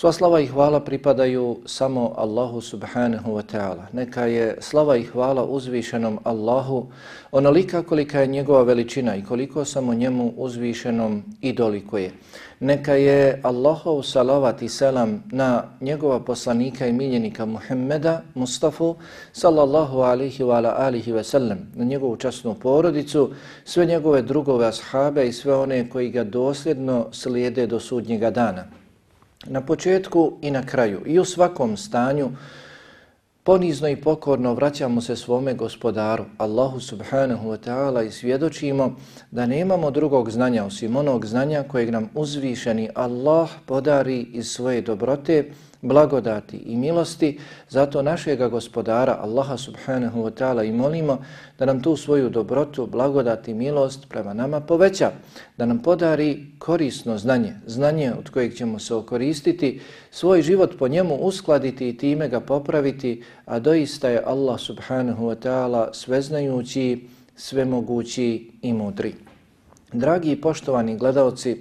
Sva slava i hvala pripadaju samo Allahu subhanahu wa ta'ala. Neka je slava i hvala uzvišenom Allahu onolika kolika je njegova veličina i koliko samo njemu uzvišenom i dolikuje. Neka je Allahov salavat i selam na njegova poslanika i miljenika Muhammeda Mustafa sallallahu alihi wa ala alihi wa sallam, na njegovu časnu porodicu, sve njegove drugove ashabe i sve one koji ga dosljedno slijede do sudnjega dana. Na početku i na kraju i u svakom stanju ponizno i pokorno vraćamo se svome gospodaru Allahu subhanahu wa ta'ala i svjedočimo da nemamo drugog znanja osim onog znanja kojeg nam uzvišeni Allah podari iz svoje dobrote blagodati i milosti, zato našega gospodara Allaha subhanahu wa ta'ala i molimo da nam tu svoju dobrotu, blagodati i milost prema nama poveća, da nam podari korisno znanje, znanje od kojeg ćemo se okoristiti, svoj život po njemu uskladiti i time ga popraviti, a doista je Allah subhanahu wa ta'ala sveznajući, svemogući i mudri. Dragi i poštovani gledalci,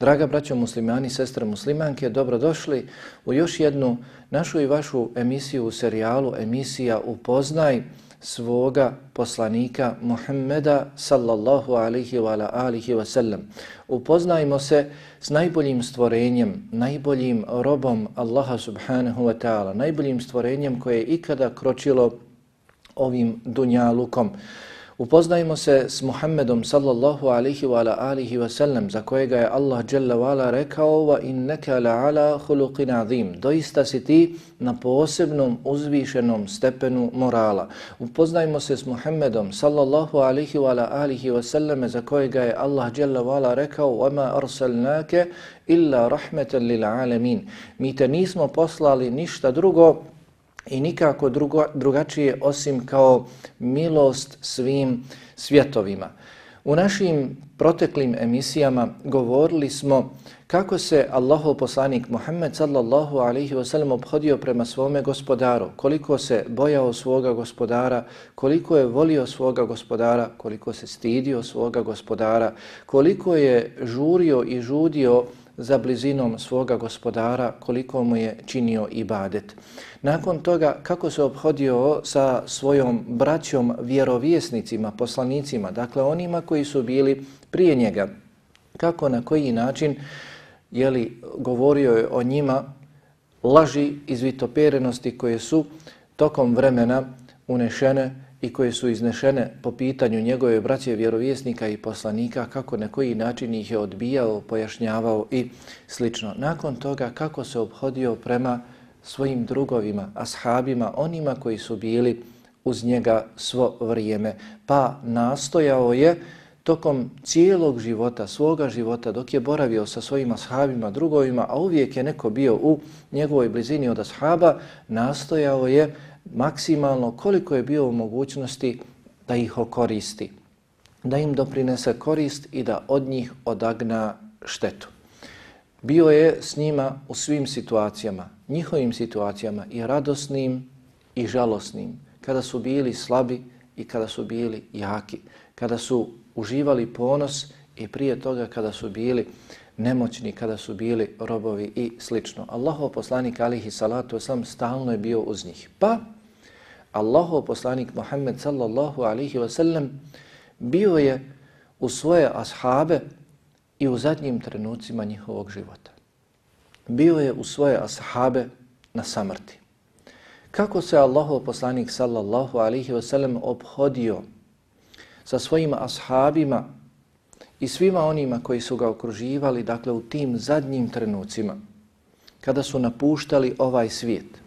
Draga braćo muslimani, sestre muslimanke, dobrodošli u još jednu našu i vašu emisiju u serijalu emisija Upoznaj svoga poslanika Muhammeda sallallahu alihi wa alihi wa sallam. Upoznajmo se s najboljim stvorenjem, najboljim robom Allaha subhanahu wa ta'ala, najboljim stvorenjem koje je ikada kročilo ovim dunjalukom. Upoznajmo se s Muhammedom sallallahu alihi wa ala alihi wa sallam za kojega je Allah jalla wa ala rekao wa innaka la ala khuluqin azim. Doista si ti na posebnom uzvišenom stepenu morala. Upoznajmo se s Muhammedom sallallahu alihi wa ala alihi wa sallam za kojega je Allah jalla wa ala rekao wa ma arsalnake illa rahmetan lil alamin. Mi te nismo poslali ništa drugo i nikako drugo, drugačije osim kao milost svim svjetovima. U našim proteklim emisijama govorili smo kako se Allahov poslanik Muhammed sallallahu alaihi wa sallam obhodio prema svome gospodaru, koliko se bojao svoga gospodara, koliko je volio svoga gospodara, koliko se stidio svoga gospodara, koliko je žurio i žudio za blizinom svoga gospodara, koliko mu je činio ibadet. Nakon toga, kako se obhodio sa svojom braćom vjerovjesnicima, poslanicima, dakle onima koji su bili prije njega, kako na koji način je li govorio je o njima laži izvitoperenosti koje su tokom vremena unešene i koje su iznešene po pitanju njegove braće vjerovjesnika i poslanika, kako na koji način ih je odbijao, pojašnjavao i slično. Nakon toga, kako se obhodio prema svojim drugovima, ashabima, onima koji su bili uz njega svo vrijeme. Pa nastojao je tokom cijelog života, svoga života, dok je boravio sa svojim ashabima, drugovima, a uvijek je neko bio u njegovoj blizini od ashaba, nastojao je maksimalno koliko je bio u mogućnosti da ih okoristi, da im doprinese korist i da od njih odagna štetu. Bio je s njima u svim situacijama, njihovim situacijama i radosnim i žalosnim, kada su bili slabi i kada su bili jaki, kada su uživali ponos i prije toga kada su bili nemoćni, kada su bili robovi i slično. Allahov poslanik alihi salatu sam stalno je bio uz njih. Pa Allahov poslanik Muhammed sallallahu alihi wasallam bio je u svoje ashabe i u zadnjim trenucima njihovog života. Bio je u svoje ashabe na samrti. Kako se Allahov poslanik sallallahu alihi wasallam obhodio sa svojim ashabima i svima onima koji su ga okruživali, dakle u tim zadnjim trenucima, kada su napuštali ovaj svijet.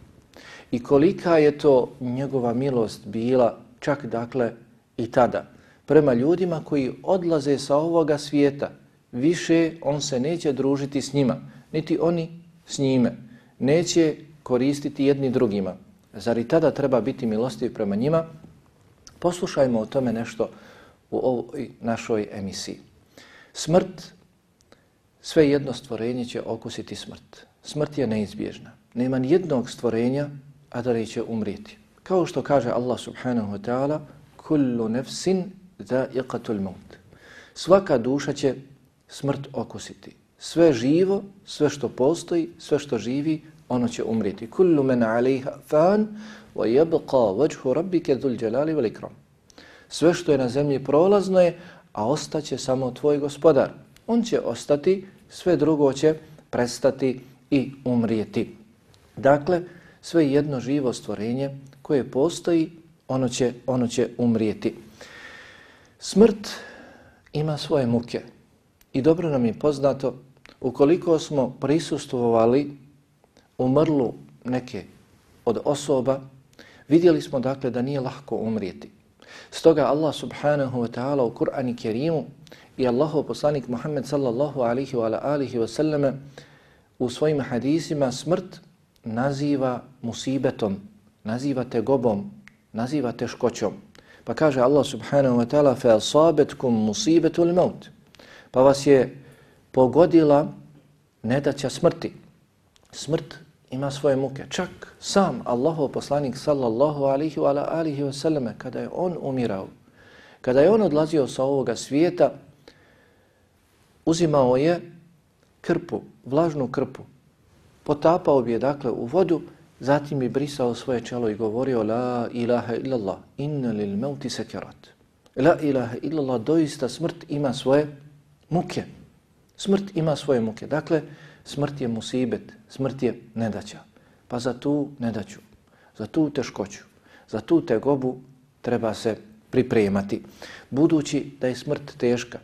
I kolika je to njegova milost bila, čak dakle i tada, prema ljudima koji odlaze sa ovoga svijeta, više on se neće družiti s njima, niti oni s njime, neće koristiti jedni drugima. Zar i tada treba biti milostiv prema njima? Poslušajmo o tome nešto u ovoj našoj emisiji. Smrt, sve jedno stvorenje će okusiti smrt. Smrt je neizbježna. Nema ni jednog stvorenja, a da neće umrijeti. Kao što kaže Allah subhanahu wa ta'ala, kullu nefsin dha'iqatul maut. Svaka duša će smrt okusiti. Sve živo, sve što postoji, sve što živi, ono će umrijeti. Kullu men alaiha fan, wa yabqa vajhu rabbike dhul jalali wal ikram. Sve što je na zemlji prolazno je, a ostaće samo tvoj gospodar. On će ostati, sve drugo će prestati i umrijeti. Dakle, sve jedno živo stvorenje koje postoji, ono će, ono će umrijeti. Smrt ima svoje muke. I dobro nam je poznato, ukoliko smo prisustvovali umrlu neke od osoba, vidjeli smo dakle da nije lahko umrijeti. Stoga Allah subhanahu wa ta'ala u Kur'ani Kerimu i Allahov poslanik Muhammed sallallahu alihi wa alihi wa sallame u svojim hadisima smrt naziva musibetom, naziva tegobom, naziva teškoćom. Pa kaže Allah subhanahu wa ta'ala fa asabetkum musibetul maut. Pa vas je pogodila nedaća smrti. Smrt ima svoje muke. Čak sam Allahov poslanik sallallahu alihi wa alihi wa sallame, kada je on umirao, kada je on odlazio sa ovoga svijeta, uzimao je krpu, vlažnu krpu, potapao bi je dakle u vodu, zatim bi brisao svoje čelo i govorio La ilaha illallah, inna lil mauti sekerat. La ilaha illallah, doista smrt ima svoje muke. Smrt ima svoje muke. Dakle, smrt je musibet, smrt je nedaća. Pa za tu nedaću, za tu teškoću, za tu tegobu treba se pripremati. Budući da je smrt teška,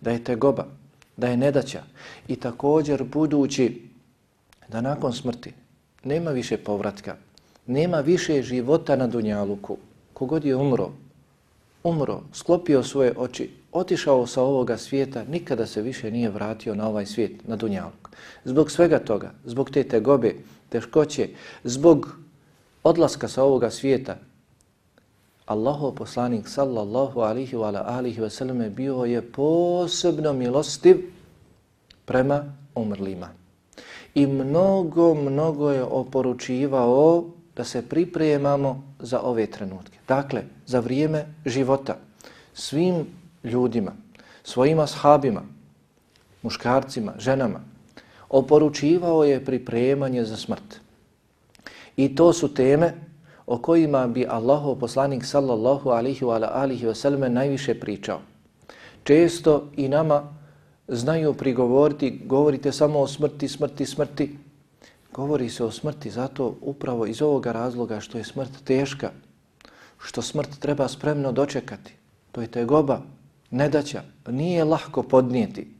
da je tegoba, da je nedaća i također budući da nakon smrti nema više povratka, nema više života na Dunjaluku, kogod je umro, umro, sklopio svoje oči, otišao sa ovoga svijeta, nikada se više nije vratio na ovaj svijet, na Dunjaluk. Zbog svega toga, zbog te tegobe, teškoće, zbog odlaska sa ovoga svijeta, Allahov poslanik sallallahu alihi wa alihi wa sallam bio je posebno milostiv prema umrlima. I mnogo, mnogo je oporučivao da se pripremamo za ove trenutke. Dakle, za vrijeme života svim ljudima, svojim ashabima, muškarcima, ženama, oporučivao je pripremanje za smrt. I to su teme o kojima bi Allahov poslanik sallallahu alihi wa alihi wasallam najviše pričao. Često i nama znaju prigovoriti, govorite samo o smrti, smrti, smrti. Govori se o smrti zato upravo iz ovoga razloga što je smrt teška, što smrt treba spremno dočekati. To je tegoba, nedaća, nije lahko podnijeti.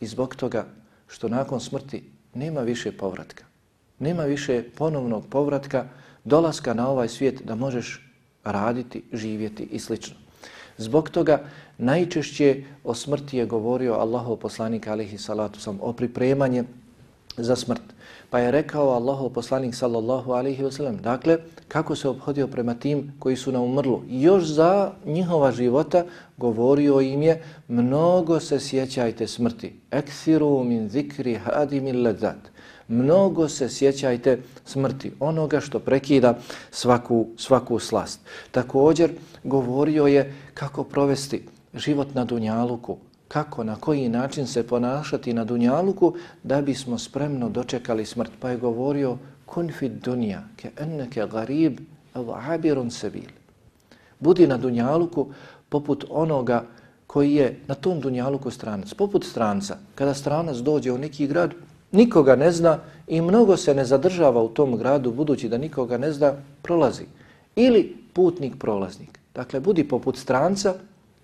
I zbog toga što nakon smrti nema više povratka. Nema više ponovnog povratka, dolaska na ovaj svijet da možeš raditi, živjeti i sl. Zbog toga najčešće o smrti je govorio Allahov poslanik alihi salatu sam o pripremanje za smrt. Pa je rekao Allahov poslanik sallallahu alaihi wasallam, dakle, kako se obhodio prema tim koji su na umrlu. Još za njihova života govorio im je, mnogo se sjećajte smrti. Eksiru min zikri hadimil ledzat mnogo se sjećajte smrti, onoga što prekida svaku, svaku slast. Također govorio je kako provesti život na Dunjaluku, kako, na koji način se ponašati na Dunjaluku da bismo spremno dočekali smrt. Pa je govorio kun fit dunja ke enneke garib evo abirun sebil. Budi na Dunjaluku poput onoga koji je na tom Dunjaluku stranac, poput stranca. Kada stranac dođe u neki grad, nikoga ne zna i mnogo se ne zadržava u tom gradu budući da nikoga ne zna, prolazi. Ili putnik prolaznik. Dakle, budi poput stranca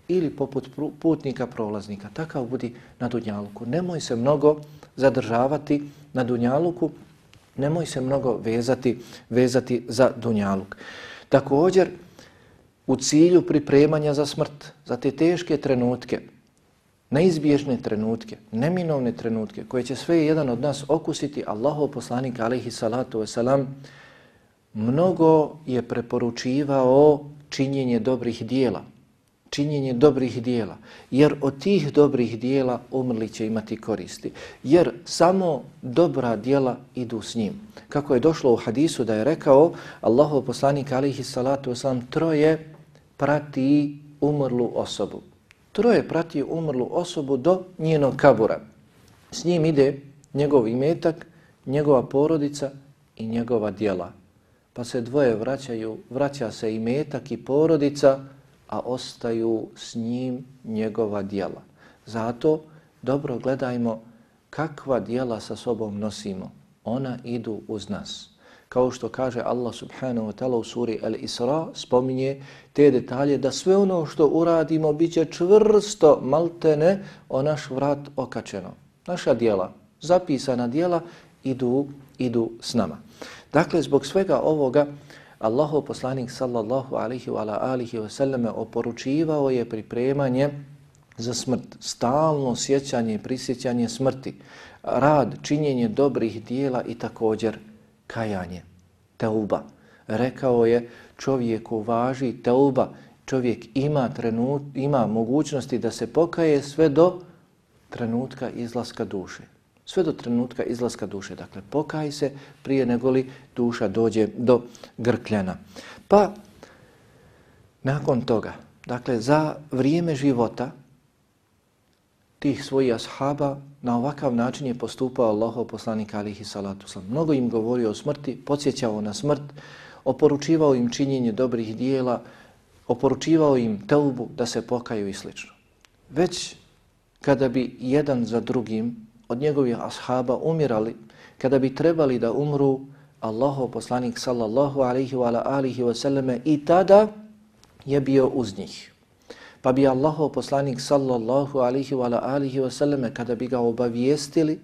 ili poput putnika prolaznika. Takav budi na Dunjaluku. Nemoj se mnogo zadržavati na Dunjaluku, nemoj se mnogo vezati, vezati za Dunjaluk. Također, u cilju pripremanja za smrt, za te teške trenutke, neizbježne trenutke, neminovne trenutke koje će sve jedan od nas okusiti, Allahov poslanik alaihi salatu wasalam mnogo je preporučivao činjenje dobrih dijela. Činjenje dobrih dijela. Jer od tih dobrih dijela umrli će imati koristi. Jer samo dobra dijela idu s njim. Kako je došlo u hadisu da je rekao Allahov poslanik alihi salatu wasalam troje prati umrlu osobu troje prati umrlu osobu do njenog kabura. S njim ide njegov imetak, njegova porodica i njegova dijela. Pa se dvoje vraćaju, vraća se imetak i porodica, a ostaju s njim njegova dijela. Zato dobro gledajmo kakva dijela sa sobom nosimo. Ona idu uz nas kao što kaže Allah subhanahu wa ta'ala u suri Al-Isra, spominje te detalje da sve ono što uradimo bit će čvrsto maltene o naš vrat okačeno. Naša dijela, zapisana dijela, idu, idu s nama. Dakle, zbog svega ovoga, Allahov poslanik sallallahu alihi wa alihi wa sallame oporučivao je pripremanje za smrt, stalno sjećanje i prisjećanje smrti, rad, činjenje dobrih dijela i također kajanje, teuba. Rekao je čovjeku važi teuba, čovjek ima, trenut, ima mogućnosti da se pokaje sve do trenutka izlaska duše. Sve do trenutka izlaska duše. Dakle, pokaj se prije nego li duša dođe do grkljana. Pa, nakon toga, dakle, za vrijeme života tih svojih ashaba, na ovakav način je postupao Allahov poslanik alihi salatu sam. Mnogo im govorio o smrti, podsjećao na smrt, oporučivao im činjenje dobrih dijela, oporučivao im teubu da se pokaju i sl. Već kada bi jedan za drugim od njegovih ashaba umirali, kada bi trebali da umru, Allahov poslanik sallallahu alaihi wa alihi wa sallame i tada je bio uz njih. Pa bi Allahov poslanik sallallahu alaihi wa alihi wa sallame kada bi ga obavijestili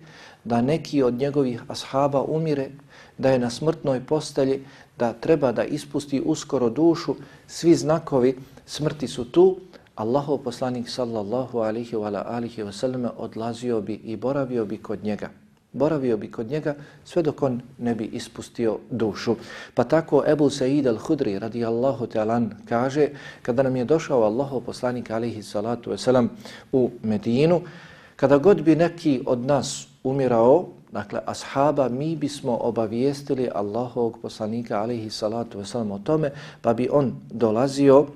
da neki od njegovih ashaba umire, da je na smrtnoj postelji, da treba da ispusti uskoro dušu, svi znakovi smrti su tu, Allahov poslanik sallallahu alihi wa alihi wa sallame odlazio bi i boravio bi kod njega boravio bi kod njega sve dok on ne bi ispustio dušu. Pa tako Ebu Sa'id al-Hudri radijallahu ta'alan kaže kada nam je došao Allahov poslanik alihi salatu wa salam u Medinu, kada god bi neki od nas umirao, dakle ashaba, mi bismo obavijestili Allahovog poslanika alihi salatu wa salam o tome, pa bi on dolazio,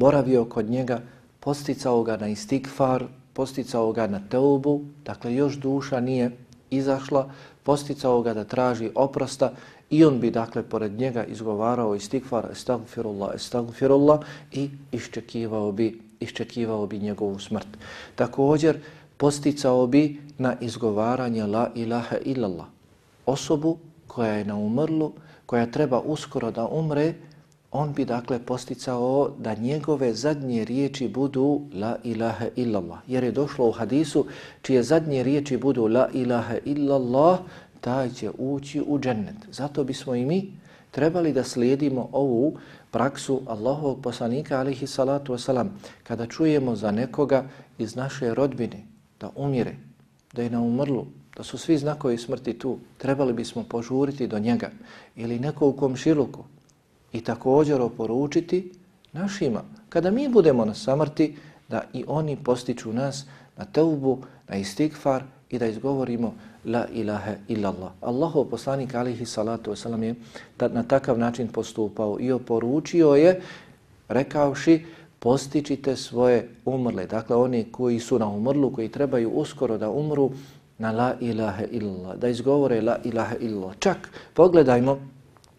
boravio kod njega, posticao ga na istikfar, posticao ga na teubu, dakle još duša nije izašla, posticao ga da traži oprosta i on bi dakle pored njega izgovarao istikfar estagfirullah, estagfirullah i iščekivao bi, iščekivao bi njegovu smrt. Također posticao bi na izgovaranje la ilaha illallah. Osobu koja je na umrlu, koja treba uskoro da umre, on bi dakle posticao da njegove zadnje riječi budu la ilaha illallah. Jer je došlo u hadisu čije zadnje riječi budu la ilaha illallah, taj će ući u džennet. Zato bismo i mi, trebali da slijedimo ovu praksu Allahovog poslanika alihi salatu wasalam kada čujemo za nekoga iz naše rodbine da umire, da je na umrlu, da su svi znakovi smrti tu, trebali bismo požuriti do njega ili neko u komšiluku i također oporučiti našima. Kada mi budemo na samrti, da i oni postiču nas na teubu, na istigfar i da izgovorimo la ilaha illallah. Allahov poslanik alihi salatu wasalam je na takav način postupao i oporučio je rekavši postičite svoje umrle. Dakle, oni koji su na umrlu, koji trebaju uskoro da umru na la ilaha illallah, da izgovore la ilaha illallah. Čak pogledajmo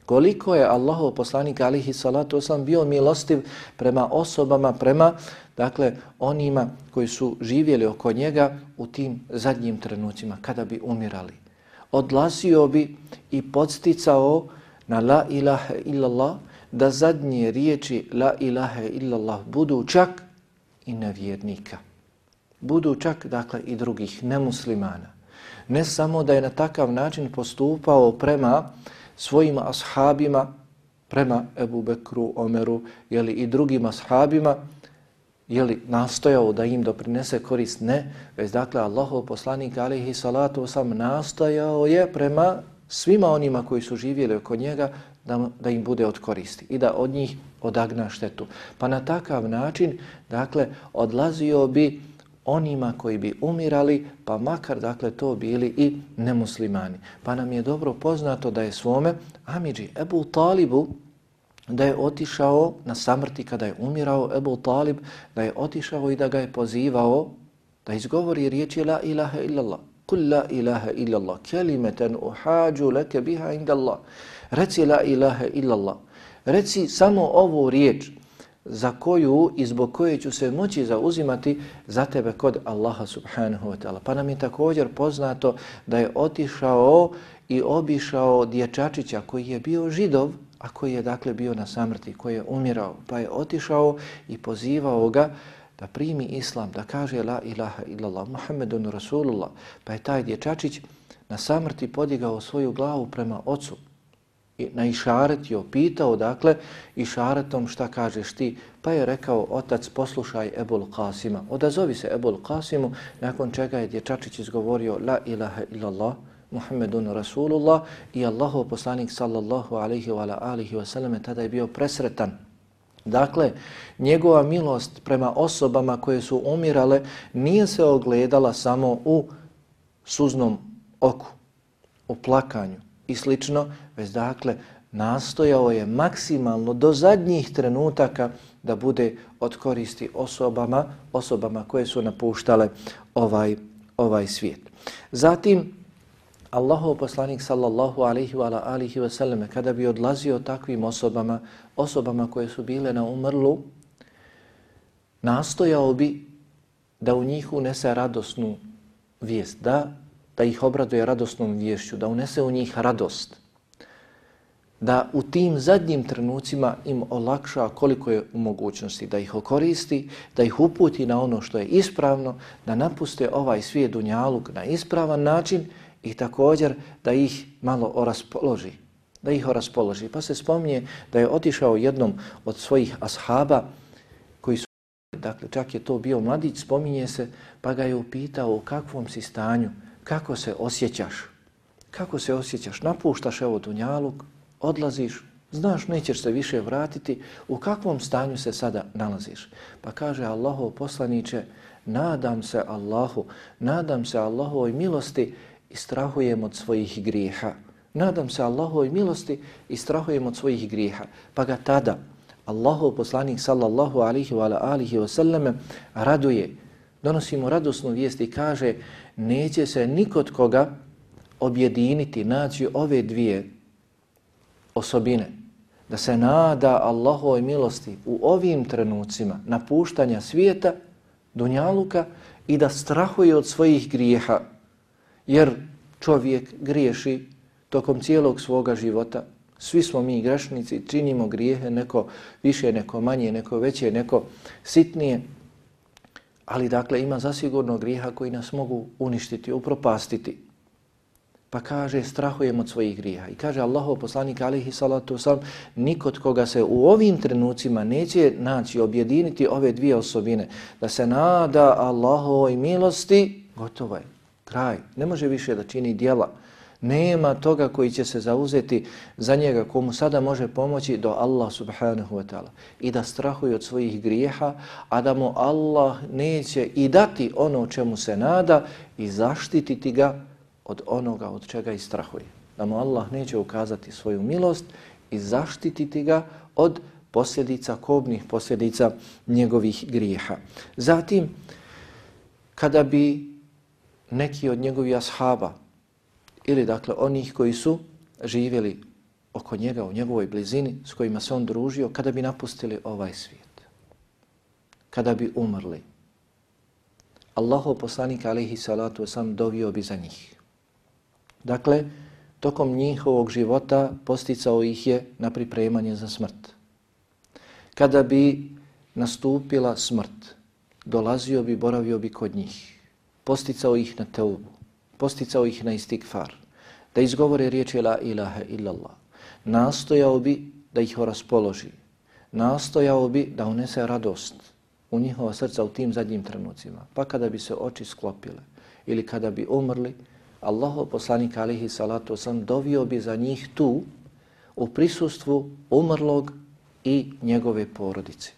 koliko je Allahov poslanik alihi salatu wasalam bio milostiv prema osobama, prema dakle onima koji su živjeli oko njega u tim zadnjim trenucima kada bi umirali. Odlazio bi i podsticao na la ilaha illallah da zadnje riječi la ilaha illallah budu čak i nevjernika. Budu čak dakle i drugih nemuslimana. Ne samo da je na takav način postupao prema svojim ashabima, prema Ebu Bekru, Omeru jeli, i drugim ashabima, jeli, nastojao da im doprinese korist? Ne, već dakle Allahov poslanik alihi salatu sam nastojao je prema svima onima koji su živjeli oko njega da, da im bude od koristi i da od njih odagna štetu. Pa na takav način, dakle, odlazio bi onima koji bi umirali, pa makar, dakle, to bili i nemuslimani. Pa nam je dobro poznato da je svome Amidži Ebu Talibu, da je otišao na samrti kada je umirao Ebu Talib, da je otišao i da ga je pozivao da izgovori riječi la ilaha illallah. Kul la ilaha illallah, kelimeten uhađu leke biha inda Allah. Reci la ilaha illallah. Reci samo ovu riječ za koju i zbog koje ću se moći zauzimati za tebe kod Allaha subhanahu wa ta'ala. Pa nam je također poznato da je otišao i obišao dječačića koji je bio židov, a koji je dakle bio na samrti, koji je umirao, pa je otišao i pozivao ga da primi islam, da kaže la ilaha illallah, Muhammedun Rasulullah, pa je taj dječačić na samrti podigao svoju glavu prema ocu naišaretio, na je dakle, išaretom šta kažeš ti, pa je rekao, otac, poslušaj Ebul Qasima, odazovi se Ebul Qasimu, nakon čega je dječačić izgovorio la ilaha illallah, Muhammedun Rasulullah. I Allahov poslanik sallallahu alaihi wa alihi wa sallam tada je bio presretan. Dakle, njegova milost prema osobama koje su umirale nije se ogledala samo u suznom oku, u plakanju i slično, već dakle, nastojao je maksimalno do zadnjih trenutaka da bude od koristi osobama, osobama koje su napuštale ovaj, ovaj svijet. Zatim, Allahov poslanik sallallahu alaihi wa alihi wa sallam kada bi odlazio takvim osobama, osobama koje su bile na umrlu, nastojao bi da u njih unese radosnu vijest, da, da ih obraduje radosnom vješću, da unese u njih radost, da u tim zadnjim trenucima im olakša koliko je u mogućnosti, da ih okoristi, da ih uputi na ono što je ispravno, da napuste ovaj svijet dunjaluk na ispravan način i također da ih malo oraspoloži, da ih oraspoloži. Pa se spomnije da je otišao jednom od svojih ashaba koji su, dakle čak je to bio mladić, spominje se, pa ga je upitao u kakvom si stanju, kako se osjećaš, kako se osjećaš, napuštaš evo Dunjaluk, odlaziš, znaš nećeš se više vratiti, u kakvom stanju se sada nalaziš. Pa kaže Allahov poslaniće, nadam se Allahu, nadam se Allahovoj milosti, i strahujem od svojih grijeha. Nadam se Allahovoj milosti i strahujem od svojih grijeha. Pa ga tada Allahov poslanik sallallahu alihi wa alihi wa sallame raduje, donosi mu radosnu vijest i kaže neće se nikod koga objediniti, naći ove dvije osobine, da se nada Allahovoj milosti u ovim trenucima napuštanja svijeta, dunjaluka i da strahuje od svojih grijeha, Jer čovjek griješi tokom cijelog svoga života. Svi smo mi grešnici, činimo grijehe, neko više, neko manje, neko veće, neko sitnije. Ali dakle ima zasigurno grijeha koji nas mogu uništiti, upropastiti. Pa kaže, strahujem od svojih grijeha. I kaže Allahov poslanik alihi salatu wasalam, nikod koga se u ovim trenucima neće naći, objediniti ove dvije osobine, da se nada Allahovoj milosti, gotovo je, kraj. Ne može više da čini dijela. Nema toga koji će se zauzeti za njega, komu sada može pomoći do Allah subhanahu wa ta'ala. I da strahuje od svojih grijeha, a da mu Allah neće i dati ono čemu se nada i zaštititi ga od onoga od čega i strahuje. Da mu Allah neće ukazati svoju milost i zaštititi ga od posljedica, kobnih posljedica njegovih grijeha. Zatim, kada bi neki od njegovih ashaba ili dakle onih koji su živjeli oko njega u njegovoj blizini s kojima se on družio, kada bi napustili ovaj svijet, kada bi umrli, Allahov poslanik alaihi salatu sam dovio bi za njih. Dakle, tokom njihovog života posticao ih je na pripremanje za smrt. Kada bi nastupila smrt, dolazio bi, boravio bi kod njih, posticao ih na teubu, posticao ih na istikfar, da izgovore riječi la ilaha illallah, nastojao bi da ih raspoloži, nastojao bi da unese radost u njihova srca u tim zadnjim trenucima, pa kada bi se oči sklopile ili kada bi umrli, Allahov poslanik alihi salatu sam dovio bi za njih tu u prisustvu umrlog i njegove porodice.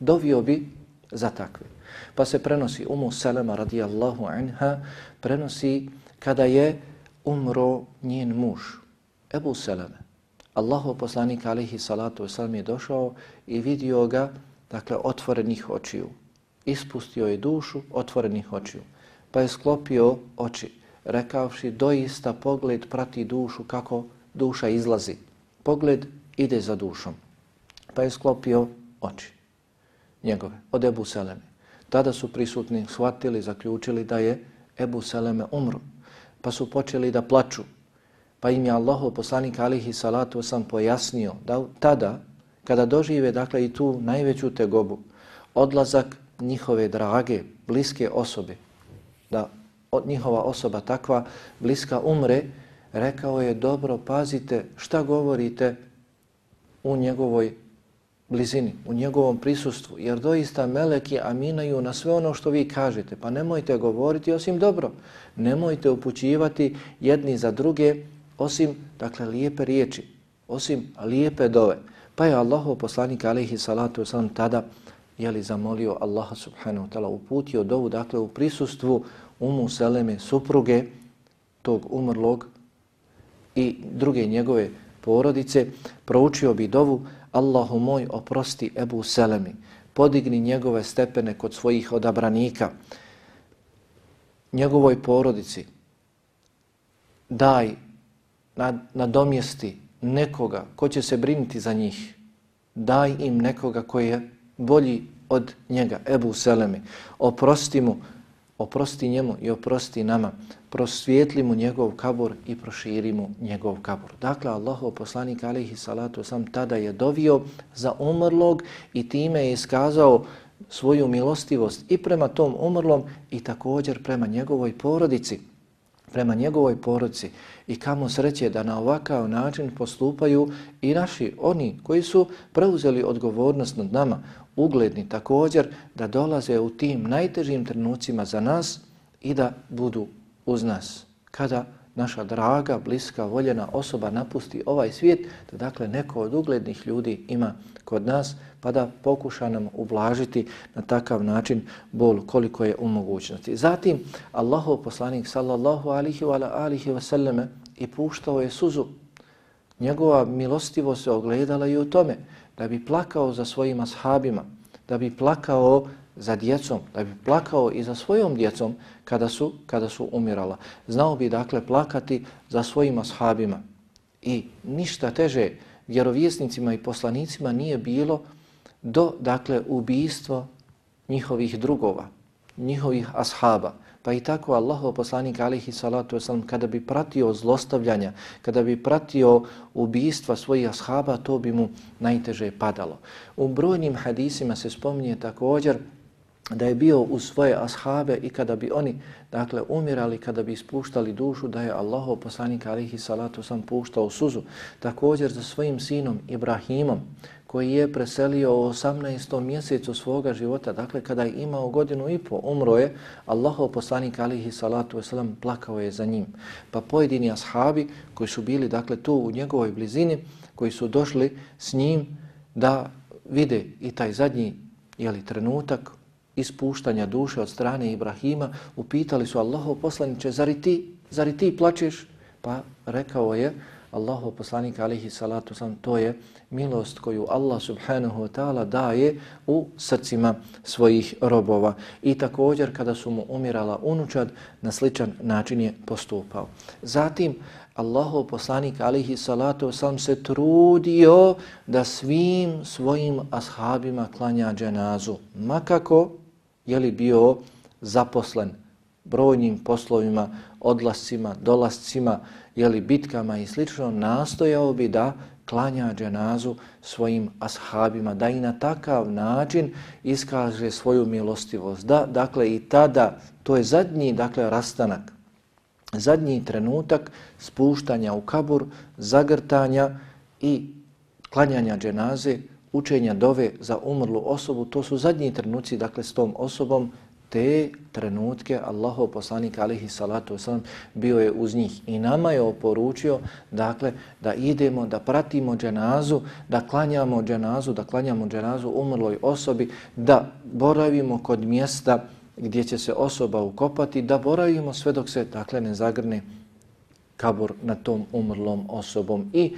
Dovio bi za takve. Pa se prenosi Umu Selema radijallahu anha, prenosi kada je umro njen muž, Ebu Seleme. Allahov poslanik alihi salatu wasalam je došao i vidio ga, dakle, otvorenih očiju. Ispustio je dušu otvorenih očiju. Pa je sklopio oči rekavši doista pogled prati dušu kako duša izlazi. Pogled ide za dušom. Pa je sklopio oči njegove od Ebu Seleme. Tada su prisutni shvatili, zaključili da je Ebu Seleme umro. Pa su počeli da plaču. Pa im je Allaho poslanik alihi salatu sam pojasnio da tada kada dožive dakle i tu najveću tegobu odlazak njihove drage, bliske osobe da od njihova osoba takva bliska umre, rekao je dobro, pazite šta govorite u njegovoj blizini, u njegovom prisustvu, jer doista meleki aminaju na sve ono što vi kažete, pa nemojte govoriti osim dobro, nemojte upućivati jedni za druge osim, dakle, lijepe riječi, osim lijepe dove. Pa je Allahov poslanik alaihi salatu wasalam tada jeli zamolio Allaha subhanahu wa ta'ala uputio dovu, dakle, u prisustvu Umu Seleme, supruge tog umrlog i druge njegove porodice, proučio bi dovu Allahu moj oprosti Ebu Selemi, podigni njegove stepene kod svojih odabranika, njegovoj porodici, daj na, nadomjesti nekoga ko će se brinuti za njih, daj im nekoga koji je bolji od njega, Ebu Selemi, oprosti mu oprosti njemu i oprosti nama, prosvijetli mu njegov kabur i proširi mu njegov kabur. Dakle, Allahov poslanik alaihi salatu sam tada je dovio za umrlog i time je iskazao svoju milostivost i prema tom umrlom i također prema njegovoj porodici prema njegovoj poruci i kamo sreće da na ovakav način postupaju i naši, oni koji su preuzeli odgovornost nad nama, ugledni također, da dolaze u tim najtežim trenucima za nas i da budu uz nas. Kada naša draga, bliska, voljena osoba napusti ovaj svijet, da dakle neko od uglednih ljudi ima kod nas, pa da pokuša nam ublažiti na takav način bol koliko je u mogućnosti. Zatim, Allahov poslanik sallallahu alihi wa alihi wa sallame i puštao je suzu. Njegova milostivo se ogledala i u tome da bi plakao za svojim ashabima, da bi plakao za djecom, da bi plakao i za svojom djecom kada su, kada su umirala. Znao bi dakle plakati za svojim ashabima. I ništa teže vjerovjesnicima i poslanicima nije bilo do dakle ubijstvo njihovih drugova, njihovih ashaba. Pa i tako Allahov poslanik alihi salatu wasalam kada bi pratio zlostavljanja, kada bi pratio ubijstva svojih ashaba, to bi mu najteže padalo. U brojnim hadisima se spominje također da je bio u svoje ashabe i kada bi oni dakle umirali, kada bi ispuštali dušu, da je Allahov poslanik alihi salatu sam puštao suzu. Također za svojim sinom Ibrahimom, koji je preselio u 18. mjesecu svoga života, dakle kada je imao godinu i po, umro je, Allahov poslanik alihi salatu wasalam plakao je za njim. Pa pojedini ashabi koji su bili dakle tu u njegovoj blizini, koji su došli s njim da vide i taj zadnji jeli, trenutak ispuštanja duše od strane Ibrahima, upitali su Allahov poslaniče, zari ti, zari ti plačeš? Pa rekao je Allahov poslanik alihi salatu sam, to je milost koju Allah subhanahu wa ta'ala daje u srcima svojih robova. I također kada su mu umirala unučad, na sličan način je postupao. Zatim, Allahov poslanik alihi salatu sam se trudio da svim svojim ashabima klanja dženazu. Makako je li bio zaposlen brojnim poslovima, odlascima, dolascima, je li bitkama i slično, nastojao bi da klanja dženazu svojim ashabima, da i na takav način iskaže svoju milostivost. Da, dakle, i tada, to je zadnji, dakle, rastanak, zadnji trenutak spuštanja u kabur, zagrtanja i klanjanja dženaze, učenja dove za umrlu osobu, to su zadnji trenuci, dakle, s tom osobom, te trenutke Allahov poslanik alihi salatu wasalam bio je uz njih. I nama je oporučio dakle da idemo da pratimo dženazu, da klanjamo dženazu, da klanjamo dženazu umrloj osobi, da boravimo kod mjesta gdje će se osoba ukopati, da boravimo sve dok se dakle ne zagrne kabur na tom umrlom osobom. I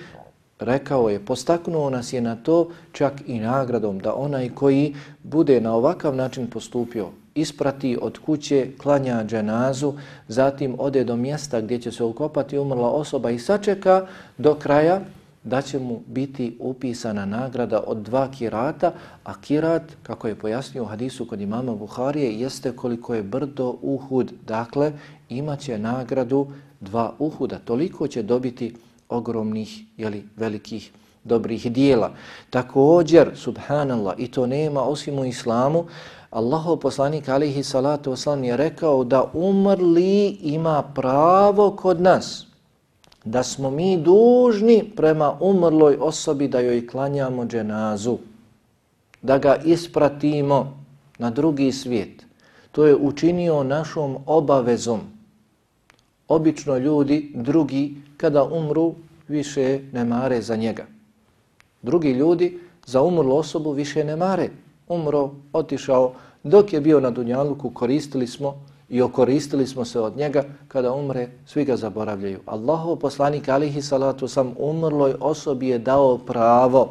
rekao je, postaknuo nas je na to čak i nagradom da onaj koji bude na ovakav način postupio, isprati od kuće, klanja dženazu, zatim ode do mjesta gdje će se ukopati umrla osoba i sačeka do kraja da će mu biti upisana nagrada od dva kirata, a kirat, kako je pojasnio u hadisu kod imama Buharije, jeste koliko je brdo uhud. Dakle, imaće nagradu dva uhuda. Toliko će dobiti ogromnih, jeli, velikih, dobrih dijela. Također, subhanallah, i to nema osim u islamu, Allahov poslanik alihi salatu wasalam je rekao da umrli ima pravo kod nas, da smo mi dužni prema umrloj osobi da joj klanjamo dženazu, da ga ispratimo na drugi svijet. To je učinio našom obavezom. Obično ljudi, drugi, kada umru, više ne mare za njega. Drugi ljudi za umrlu osobu više ne mare. Umro, otišao, dok je bio na Dunjaluku, koristili smo i okoristili smo se od njega, kada umre, svi ga zaboravljaju. Allahov poslanik alihi salatu sam umrloj osobi je dao pravo.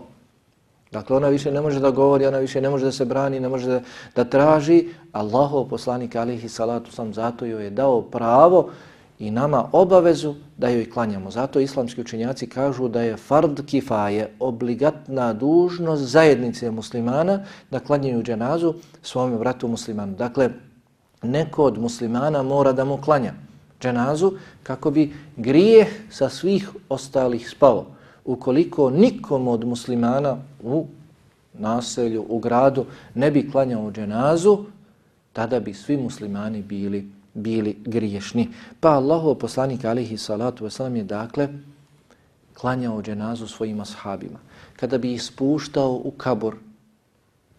Dakle, ona više ne može da govori, ona više ne može da se brani, ne može da, da traži. Allahov poslanik alihi salatu sam zato joj je dao pravo i nama obavezu da joj klanjamo. Zato islamski učenjaci kažu da je fard kifaje, obligatna dužnost zajednice muslimana da klanjaju dženazu svome vratu muslimanu. Dakle, neko od muslimana mora da mu klanja dženazu kako bi grijeh sa svih ostalih spao. Ukoliko nikom od muslimana u naselju, u gradu ne bi klanjao dženazu, tada bi svi muslimani bili bili griješni. Pa Allahov poslanik alihi salatu wasalam je dakle klanjao dženazu svojim ashabima. Kada bi ih spuštao u kabor,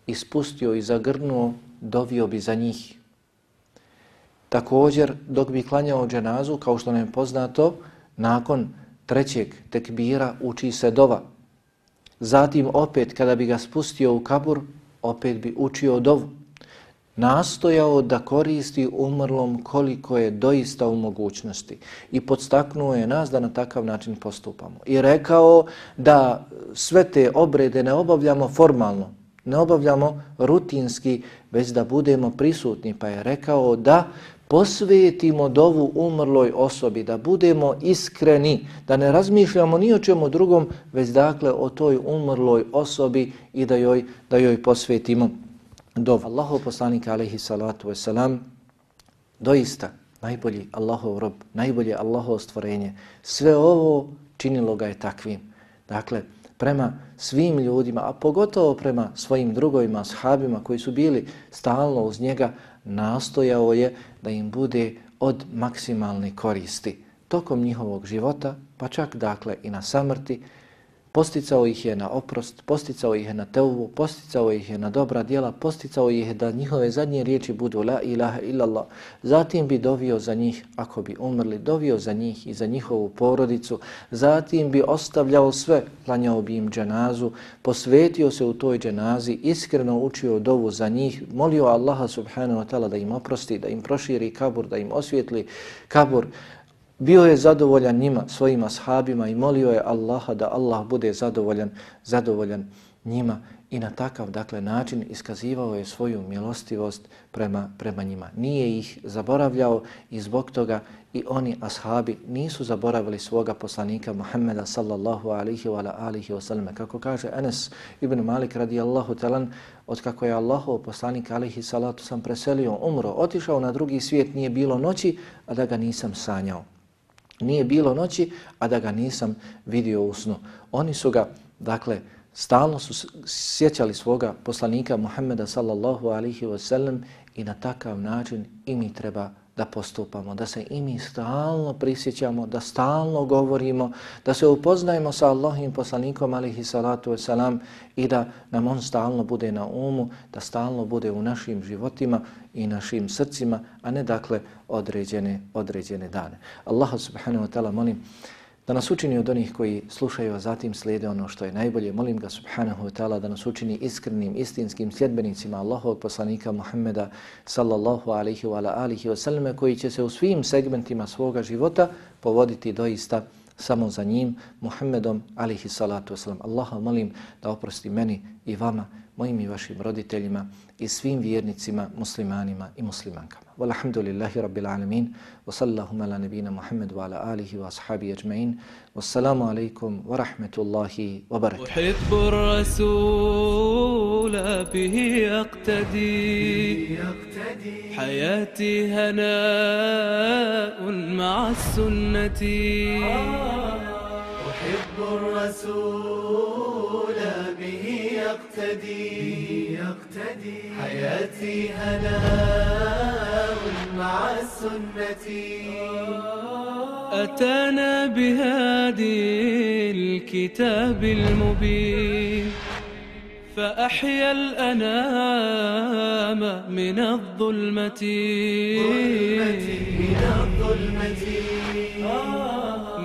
ispustio i zagrnuo, dovio bi za njih. Također, dok bi klanjao dženazu, kao što nam je poznato, nakon trećeg tekbira uči se dova. Zatim opet, kada bi ga spustio u kabur, opet bi učio dovu nastojao da koristi umrlom koliko je doista u mogućnosti i podstaknuo je nas da na takav način postupamo. I rekao da sve te obrede ne obavljamo formalno, ne obavljamo rutinski, već da budemo prisutni. Pa je rekao da posvetimo dovu umrloj osobi, da budemo iskreni, da ne razmišljamo ni o čemu drugom, već dakle o toj umrloj osobi i da joj, da joj posvetimo dov. Allahov poslanik alaihi salatu wasalam doista najbolji Allahov rob, najbolje Allahov stvorenje. Sve ovo činilo ga je takvim. Dakle, prema svim ljudima, a pogotovo prema svojim drugovima, sahabima koji su bili stalno uz njega, nastojao je da im bude od maksimalne koristi tokom njihovog života, pa čak dakle i na samrti, posticao ih je na oprost, posticao ih je na teuvu, posticao ih je na dobra djela, posticao ih je da njihove zadnje riječi budu la ilaha illallah. Zatim bi dovio za njih, ako bi umrli, dovio za njih i za njihovu porodicu. Zatim bi ostavljao sve, klanjao bi im dženazu, posvetio se u toj dženazi, iskreno učio dovu za njih, molio Allaha subhanahu wa ta'ala da im oprosti, da im proširi kabur, da im osvijetli kabur, Bio je zadovoljan njima, svojim ashabima i molio je Allaha da Allah bude zadovoljan, zadovoljan njima i na takav dakle način iskazivao je svoju milostivost prema, prema njima. Nije ih zaboravljao i zbog toga i oni ashabi nisu zaboravili svoga poslanika Muhammeda sallallahu alihi wa alihi wa sallam. Kako kaže Enes ibn Malik radijallahu talan, od kako je Allahov poslanik alihi salatu sam preselio, umro, otišao na drugi svijet, nije bilo noći, a da ga nisam sanjao. Nije bilo noći, a da ga nisam vidio u snu. Oni su ga, dakle, stalno su sjećali svoga poslanika Muhammeda sallallahu alihi wasallam i na takav način i mi treba da postupamo, da se i mi stalno prisjećamo, da stalno govorimo, da se upoznajemo sa Allahim poslanikom alihi salatu wasalam i da nam on stalno bude na umu, da stalno bude u našim životima i našim srcima, a ne dakle određene, određene dane. Allah subhanahu wa ta'ala molim da nas učini od onih koji slušaju, a zatim slijede ono što je najbolje. Molim ga subhanahu wa ta'ala da nas učini iskrenim, istinskim sljedbenicima Allahovog poslanika Muhammeda sallallahu alaihi wa alihi wa sallam koji će se u svim segmentima svoga života povoditi doista samo za njim, Muhammedom alihi salatu wasalam. Allaha molim da oprosti meni i vama, mojim i vašim roditeljima i svim vjernicima, muslimanima i muslimankama. Walhamdulillahi rabbil alamin, wa sallahu ala nabina Muhammed wa ala alihi wa ashabi ajma'in, wassalamu alaikum wa rahmetullahi wa barakatuh. أحب الرسول به يقتدي حياتي هناء مع السنة أحب الرسول يقتدي يقتدي. حياتي هناء مع السنة أتانا بهادي الكتاب المبين فأحيا الأنام من الظلمة. من الظلمة.